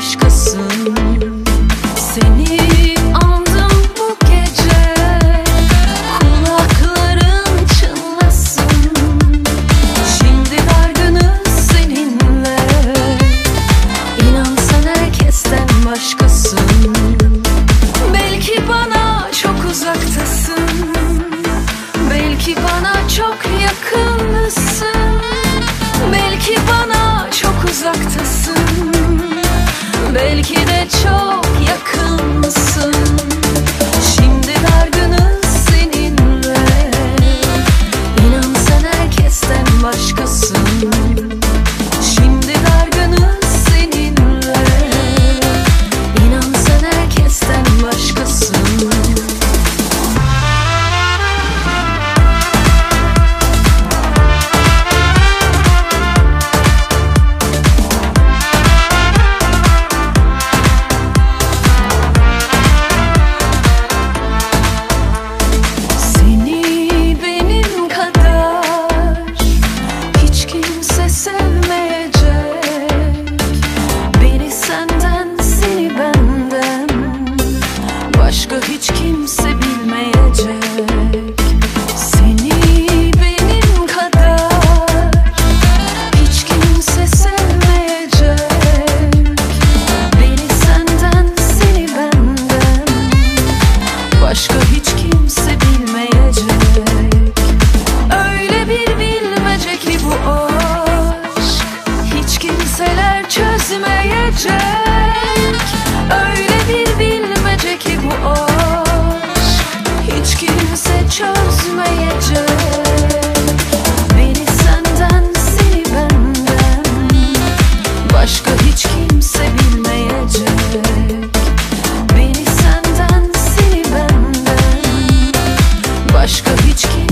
başkasın. Seni andım bu gece Kulakların çınlasın. Şimdi dargınız seninle İnan sen herkesten başkasın. Belki bana çok uzaktasın Belki bana çok yakınsın Belki bana çok uzaktasın Belki de çok yakınsın Başka hiç kimse bilmeyecek. Öyle bir bilmece ki bu aşk başka hiç kim